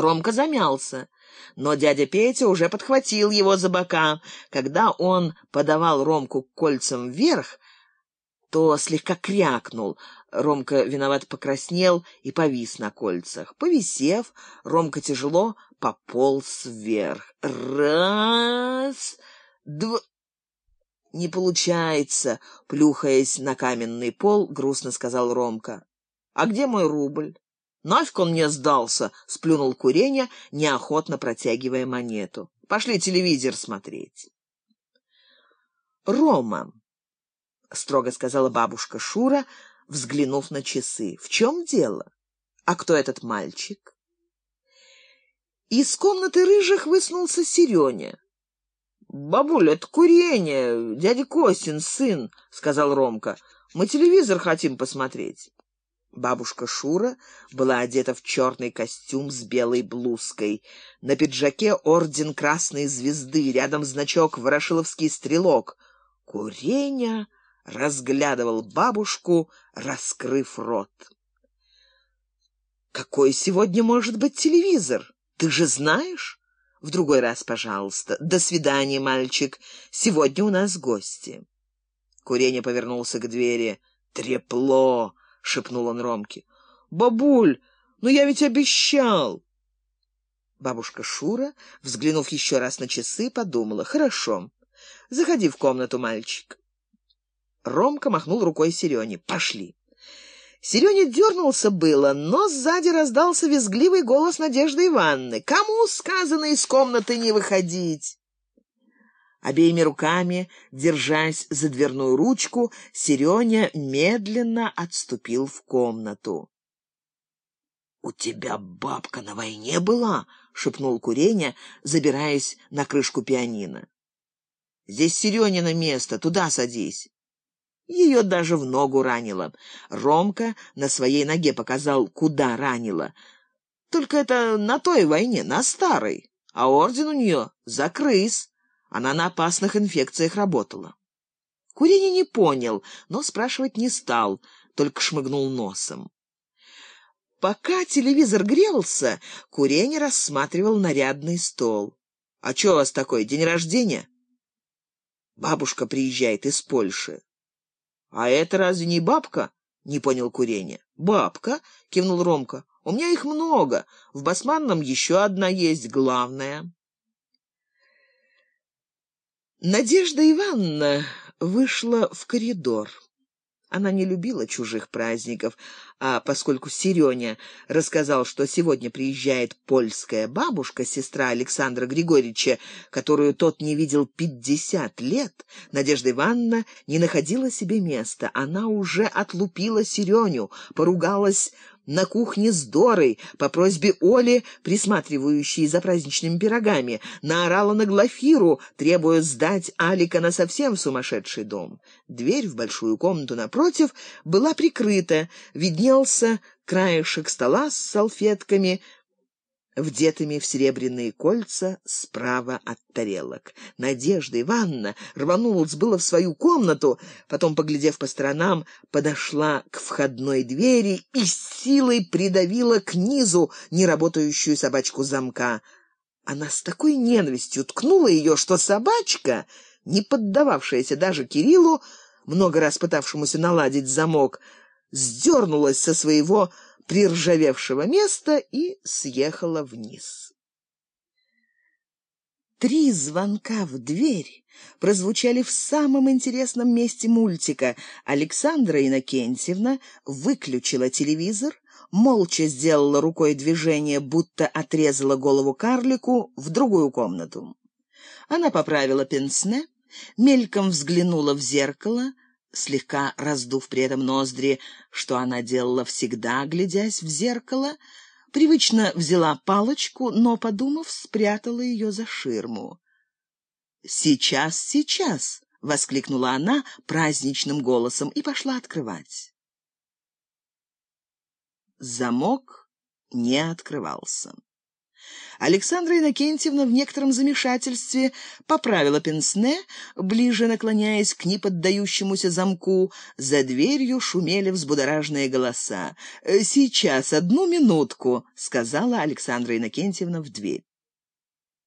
Ромка замялся, но дядя Петя уже подхватил его за бока. Когда он подавал Ромку кольцам вверх, то слегка крякнул. Ромка виноват покраснел и повис на кольцах. Повисев, Ромка тяжело пополз вверх. Раз, два... «Не получается», — плюхаясь на каменный пол, грустно сказал Ромка. «А где мой рубль?» «Нафиг он мне сдался?» — сплюнул курение, неохотно протягивая монету. «Пошли телевизор смотреть». «Рома», — строго сказала бабушка Шура, взглянув на часы. «В чем дело? А кто этот мальчик?» Из комнаты рыжих высунулся Сереня. «Бабуля, это курение, дядя Костин, сын», — сказал Ромка. «Мы телевизор хотим посмотреть». Бабушка Шура была одета в черный костюм с белой блузкой. На пиджаке орден Красной Звезды, рядом значок «Ворошиловский стрелок». Куреня разглядывал бабушку, раскрыв рот. «Какой сегодня может быть телевизор? Ты же знаешь?» «В другой раз, пожалуйста. До свидания, мальчик. Сегодня у нас гости». Куреня повернулся к двери. «Трепло!» — шепнул он Ромке. «Бабуль, ну я ведь обещал!» Бабушка Шура, взглянув еще раз на часы, подумала. «Хорошо. Заходи в комнату, мальчик». Ромка махнул рукой Серене. «Пошли». Сереня дернулся было, но сзади раздался визгливый голос Надежды Ивановны. «Кому сказано из комнаты не выходить?» Обеими руками, держась за дверную ручку, Серёня медленно отступил в комнату. «У тебя бабка на войне была?» — шепнул Куреня, забираясь на крышку пианино. «Здесь Серёнина место, туда садись». Ее даже в ногу ранило. Ромка на своей ноге показал, куда ранило. Только это на той войне, на старой, а орден у нее за крыс. Она на опасных инфекциях работала. Курени не понял, но спрашивать не стал, только шмыгнул носом. Пока телевизор грелся, Курени рассматривал нарядный стол. «А что у вас такое, день рождения?» «Бабушка приезжает из Польши». «А это разве не бабка?» — не понял Курени. «Бабка?» — кивнул Ромка. «У меня их много. В Басманном еще одна есть, главная». Надежда Ивановна вышла в коридор. Она не любила чужих праздников, а поскольку Серёня рассказал, что сегодня приезжает польская бабушка, сестра Александра Григорьевича, которую тот не видел пятьдесят лет, Надежда Ивановна не находила себе места. Она уже отлупила Серёню, поругалась на кухне с Дорой по просьбе Оли, присматривающей за праздничными пирогами, наорала на Глафиру, требуя сдать Алика на совсем сумасшедший дом. Дверь в большую комнату напротив была прикрыта, виднелся краешек стола с салфетками — вдетыми в серебряные кольца справа от тарелок. Надежда Ивановна рванулась было в свою комнату, потом, поглядев по сторонам, подошла к входной двери и силой придавила к низу неработающую собачку замка. Она с такой ненавистью ткнула ее, что собачка, не поддававшаяся даже Кириллу, много раз пытавшемуся наладить замок, сдернулась со своего приржавевшего места и съехала вниз. Три звонка в дверь прозвучали в самом интересном месте мультика. Александра Иннокентьевна выключила телевизор, молча сделала рукой движение, будто отрезала голову карлику в другую комнату. Она поправила пенсне, мельком взглянула в зеркало — слегка раздув при этом ноздри, что она делала всегда, глядясь в зеркало, привычно взяла палочку, но, подумав, спрятала ее за ширму. «Сейчас, сейчас!» — воскликнула она праздничным голосом и пошла открывать. Замок не открывался. Александра Иннокентьевна в некотором замешательстве поправила пенсне, ближе наклоняясь к неподдающемуся замку. За дверью шумели взбудораженные голоса. «Сейчас, одну минутку», — сказала Александра Иннокентьевна в дверь.